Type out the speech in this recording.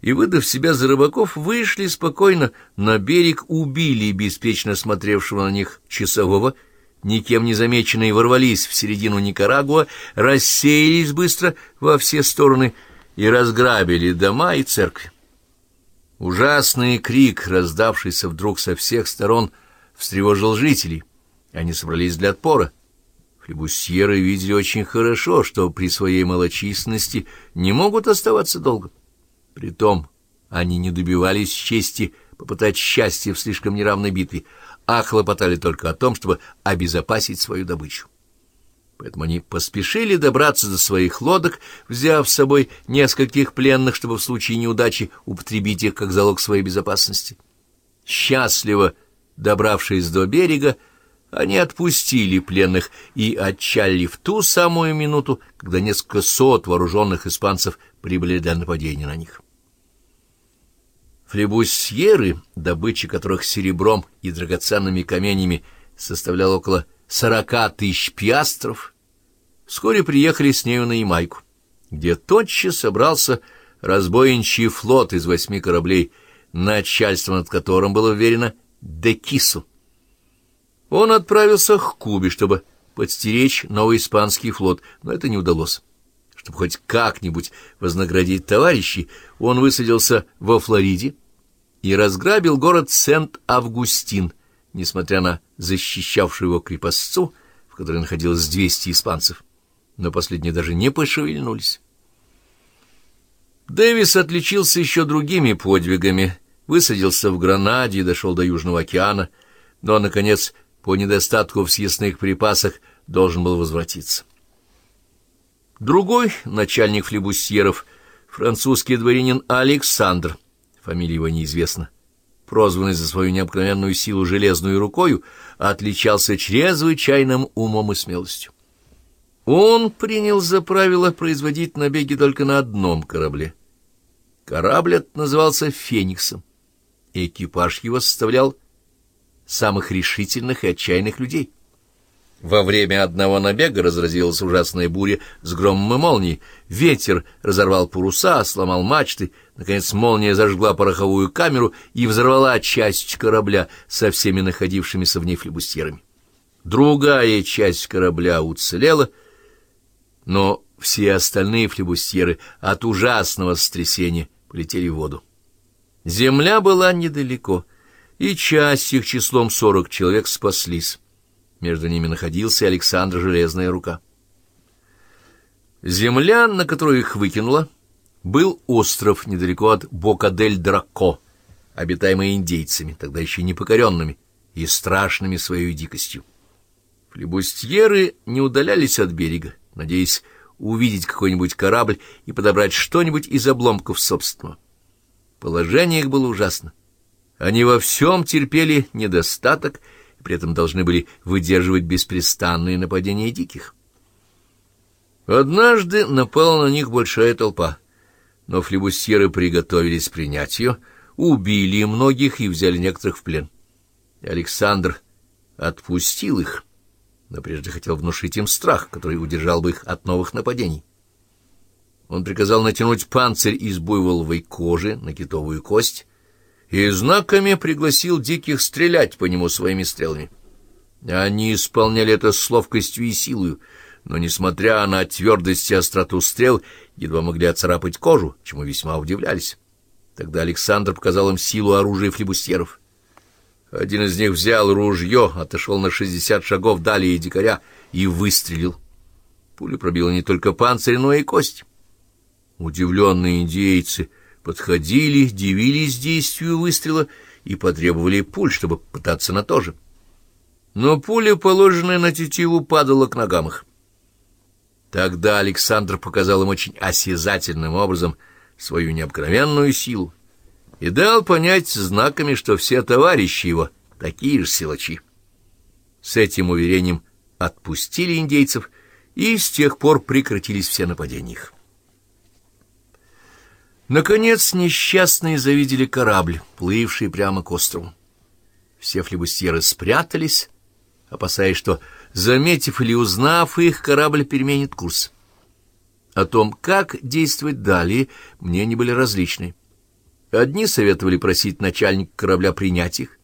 и, выдав себя за рыбаков, вышли спокойно на берег, убили беспечно смотревшего на них часового, никем не замеченные ворвались в середину Никарагуа, рассеялись быстро во все стороны и разграбили дома и церкви. Ужасный крик, раздавшийся вдруг со всех сторон, встревожил жителей. Они собрались для отпора. Флебусьеры видели очень хорошо, что при своей малочисленности не могут оставаться долго. Притом они не добивались чести попытать счастье в слишком неравной битве, а хлопотали только о том, чтобы обезопасить свою добычу. Поэтому они поспешили добраться до своих лодок, взяв с собой нескольких пленных, чтобы в случае неудачи употребить их как залог своей безопасности. Счастливо добравшись до берега, они отпустили пленных и отчалили в ту самую минуту, когда несколько сот вооруженных испанцев прибыли для нападения на них. Флебусьеры, добыча которых серебром и драгоценными каменями составляла около сорока тысяч пиастров, вскоре приехали с нею на Ямайку, где тотчас собрался разбойничий флот из восьми кораблей, начальство над которым было уверено Декису. Он отправился к Кубе, чтобы подстеречь новый испанский флот, но это не удалось. Чтобы хоть как-нибудь вознаградить товарищей, он высадился во Флориде и разграбил город Сент-Августин, несмотря на защищавшую его крепостцу, в которой находилось 200 испанцев, но последние даже не пошевельнулись. Дэвис отличился еще другими подвигами, высадился в Гранаде и дошел до Южного океана, но, наконец, по недостатку в съестных припасах должен был возвратиться. Другой начальник флебусьеров, французский дворянин Александр, фамилия его неизвестна, прозванный за свою необыкновенную силу железную рукою, отличался чрезвычайным умом и смелостью. Он принял за правило производить набеги только на одном корабле. Корабль назывался «Фениксом». Экипаж его составлял самых решительных и отчаянных людей. Во время одного набега разразилась ужасная буря с громом и молнией. Ветер разорвал паруса, сломал мачты. Наконец молния зажгла пороховую камеру и взорвала часть корабля со всеми находившимися в ней флебустьерами. Другая часть корабля уцелела, но все остальные флебустьеры от ужасного сотрясения полетели в воду. Земля была недалеко, и часть их числом сорок человек спаслись. Между ними находился Александр Железная Рука. Земля, на которую их выкинула, был остров недалеко от Бокадель-Драко, обитаемый индейцами, тогда еще непокоренными и страшными своей дикостью. Флебустьеры не удалялись от берега, надеясь увидеть какой-нибудь корабль и подобрать что-нибудь из обломков собственного. Положение их было ужасно. Они во всем терпели недостаток и при этом должны были выдерживать беспрестанные нападения диких. Однажды напала на них большая толпа, но флебустьеры приготовились принять ее, убили многих и взяли некоторых в плен. И Александр отпустил их, но прежде хотел внушить им страх, который удержал бы их от новых нападений. Он приказал натянуть панцирь из буйволовой кожи на китовую кость и знаками пригласил диких стрелять по нему своими стрелами. Они исполняли это с ловкостью и силою, но, несмотря на твердость и остроту стрел, едва могли оцарапать кожу, чему весьма удивлялись. Тогда Александр показал им силу оружия флебустьеров. Один из них взял ружье, отошел на шестьдесят шагов далее дикаря и выстрелил. Пуля пробила не только панцирь, но и кость. Удивленные индейцы подходили, дивились действию выстрела и потребовали пуль, чтобы пытаться на то же. Но пуля, положенная на тетиву, падала к ногам их. Тогда Александр показал им очень осязательным образом свою необыкновенную силу и дал понять знаками, что все товарищи его такие же силачи. С этим уверением отпустили индейцев, и с тех пор прекратились все нападения их. Наконец несчастные завидели корабль, плывший прямо к острову. Все флебустьеры спрятались, опасаясь, что, заметив или узнав их, корабль переменит курс. О том, как действовать далее, мне не были различны. Одни советовали просить начальника корабля принять их,